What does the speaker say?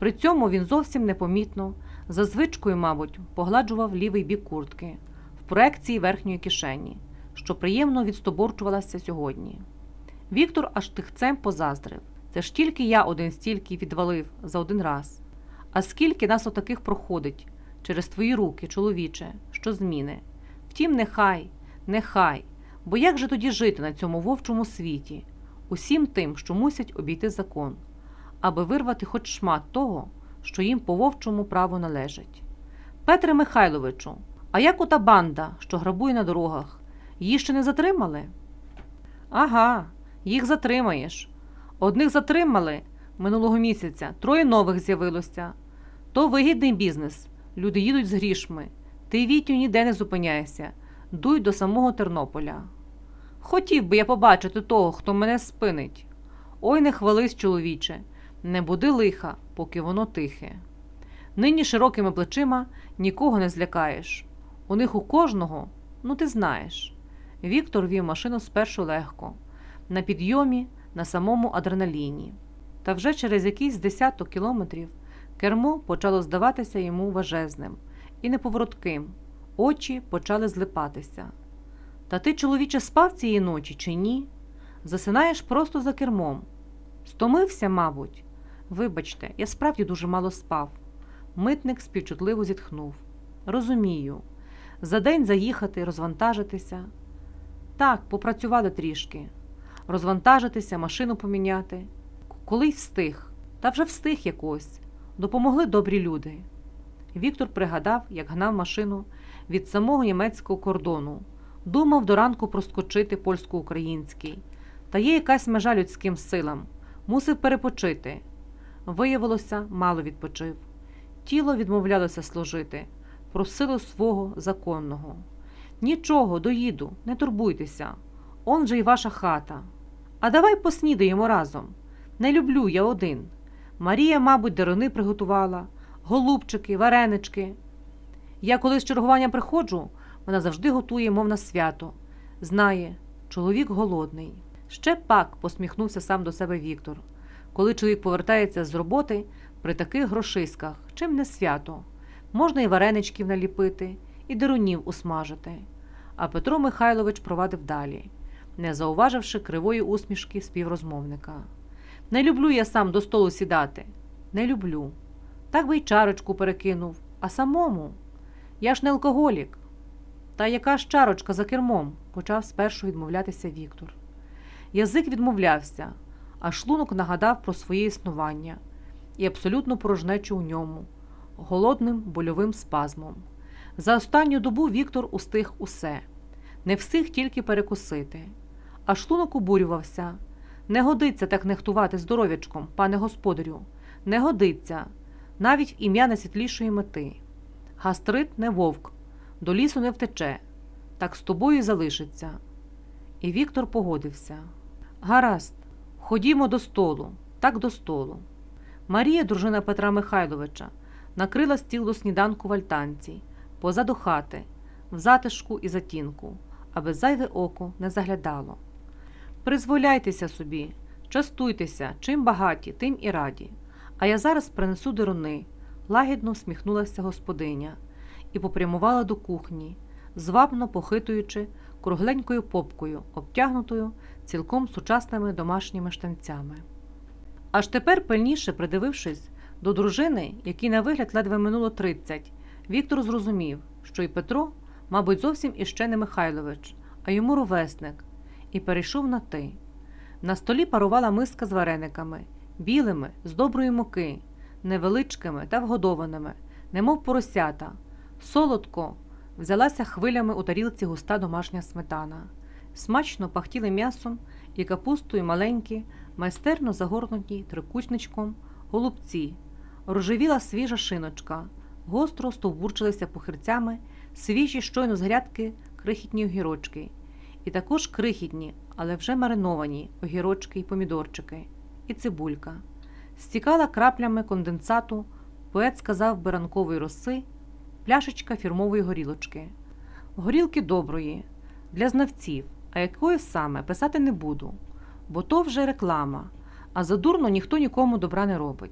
При цьому він зовсім непомітно, за звичкою, мабуть, погладжував лівий бік куртки в проекції верхньої кишені, що приємно відстоборчувалася сьогодні. Віктор аж тихцем позаздрив. Це ж тільки я один стільки відвалив за один раз. А скільки нас отаких проходить через твої руки, чоловіче, що зміни. Втім, нехай, нехай, бо як же тоді жити на цьому вовчому світі, усім тим, що мусять обійти закон, аби вирвати хоч шмат того, що їм по вовчому право належить. Петре Михайловичу, а як ота банда, що грабує на дорогах, її ще не затримали? Ага, їх затримаєш. Одних затримали минулого місяця, троє нових з'явилося. То вигідний бізнес. Люди їдуть з грішми. Ти Вітю ніде не зупиняйся. Дуй до самого Тернополя. Хотів би я побачити того, хто мене спинить. Ой, не хвались, чоловіче, не буди лиха, поки воно тихе. Нині широкими плечима нікого не злякаєш. У них у кожного, ну ти знаєш. Віктор вів машину спершу легко, на підйомі, на самому адреналіні. Та вже через якийсь десяток кілометрів кермо почало здаватися йому важезним і неповоротким, очі почали злипатися. Та ти, чоловіче, спав цієї ночі чи ні? Засинаєш просто за кермом. Стомився, мабуть. Вибачте, я справді дуже мало спав. Митник співчутливо зітхнув. Розумію. За день заїхати, розвантажитися. Так, попрацювали трішки. Розвантажитися, машину поміняти. Коли й встиг, та вже встиг якось. Допомогли добрі люди. Віктор пригадав, як гнав машину від самого німецького кордону. Думав до ранку проскочити польсько-український. Та є якась межа людським силам. Мусив перепочити. Виявилося, мало відпочив. Тіло відмовлялося служити, просило свого законного. Нічого, доїду, не турбуйтеся. Он же й ваша хата. А давай поснідаємо разом. Не люблю я один. Марія, мабуть, дарини приготувала, голубчики, варенички. Я коли з чергування приходжу, вона завжди готує, мов на свято. Знає, чоловік голодний. Ще пак посміхнувся сам до себе Віктор. Коли чоловік повертається з роботи при таких грошиськах, чим не свято, можна і вареничків наліпити, і дерунів усмажити. А Петро Михайлович провадив далі, не зауваживши кривої усмішки співрозмовника. Не люблю я сам до столу сідати. Не люблю. Так би й чарочку перекинув, а самому. Я ж не алкоголік. Та яка ж чарочка за кермом? почав спершу відмовлятися Віктор. Язик відмовлявся, а шлунок нагадав про своє існування і абсолютну порожнечу у ньому, голодним больовим спазмом. За останню добу Віктор устиг усе, не встиг тільки перекусити, а шлунок обурювався. Не годиться так нехтувати здоров'ячком, пане господарю, не годиться, навіть ім'я найсвітлішої мети. Гастрит не вовк, до лісу не втече, так з тобою й залишиться. І Віктор погодився. Гаразд, ходімо до столу, так до столу. Марія, дружина Петра Михайловича, накрила стіл до сніданку в альтанці, позаду хати, в затишку і затінку, аби зайве око не заглядало. Призволяйтеся собі, частуйтеся, чим багаті, тим і раді. А я зараз принесу деруни, лагідно всміхнулася господиня і попрямувала до кухні, звабно похитуючи кругленькою попкою, обтягнутою цілком сучасними домашніми штанцями. Аж тепер, пильніше придивившись до дружини, якій на вигляд ледве минуло тридцять, Віктор зрозумів, що і Петро, мабуть, зовсім іще не Михайлович, а йому ровесник, і перейшов на ти. На столі парувала миска з варениками, білими, з доброї муки, невеличкими та вгодованими, немов поросята. Солодко взялася хвилями у тарілці густа домашня сметана. Смачно пахтіли м'ясом і капустою маленькі, майстерно загорнуті трикутничком, голубці, рожевіла свіжа шиночка, гостро стовбурчилися похирцями, свіжі щойно з грядки крихітні огірочки, і також крихітні, але вже мариновані огірочки й помідорчики, і цибулька. Стікала краплями конденсату, поет сказав биранкової роси, пляшечка фірмової горілочки. Горілки доброї, для знавців, а якої саме писати не буду, бо то вже реклама, а задурно ніхто нікому добра не робить.